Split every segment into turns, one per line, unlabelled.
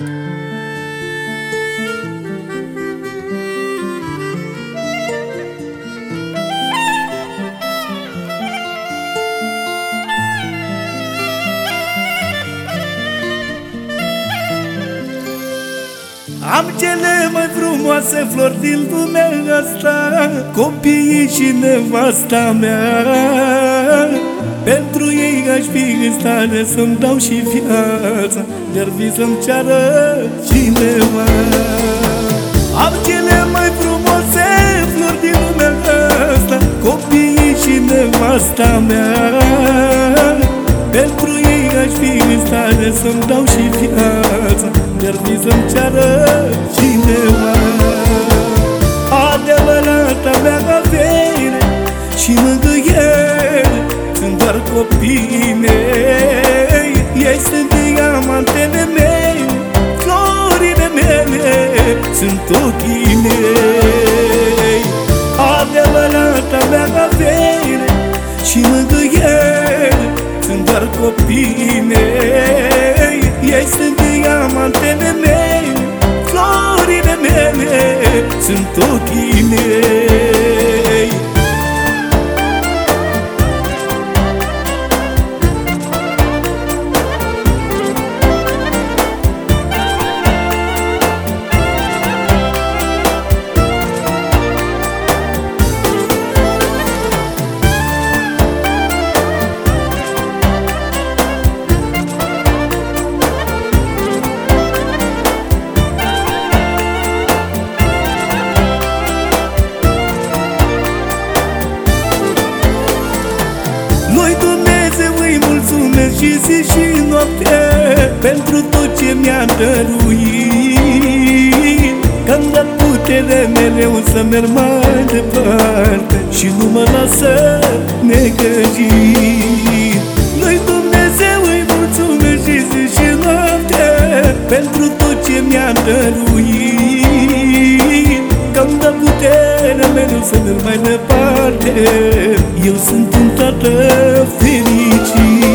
Am cele mai frumoase flori din lumea asta Copiii și nevasta mea Pentru ei aș fi în stare să-mi dau și viața Dar vi să-mi ceară cineva. Am cele mai frumoase flori din lumea asta Copiii și nevasta mea. Pentru ei aș fi în stare să-mi dau și viața Dar mi să-mi ceară cineva. Adevărata mea avere și mângâiere Sunt doar copiii mei Ei sunt diamantele mei Florile mele sunt ochii mei. Adevărata mea avere și mângâiere Sunt doar copiii mei Ei sunt diamantele mei Florile mele sunt ochii și zi și noapte Pentru tot ce mi-a dăruit. Că-mi dă putere mereu să merg mai departe Și nu mă lasă negăjit. Lui Dumnezeu îi mulțumesc și zi și noapte Pentru tot ce mi-a dăruit. Că-mi dă putere mereu să merg mai departe. Eu sunt un tată fericit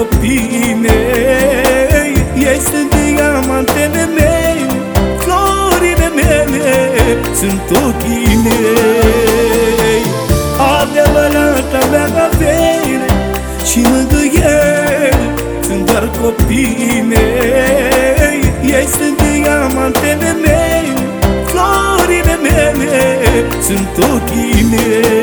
copiii mei Ei sunt diamantele mei Florile mele sunt ochii mei Adevărata mea avere și mângâiere Sunt doar copiii mei Ei sunt diamantele mei Florile mele sunt ochii mei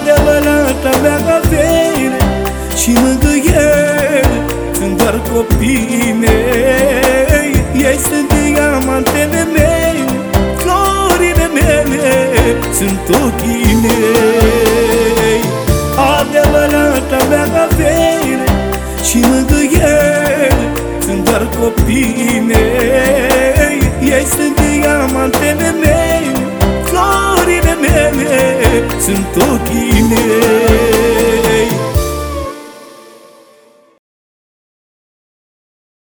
Adevărata mea avere și mângâiere Sunt doar copiii mei. Ei sunt diamantele mei Florile mele sunt ochii mei. Adevărata mea avere și mângâiere Sunt doar copiii mei. Ei sunt diamantele mei Florile mele sinto que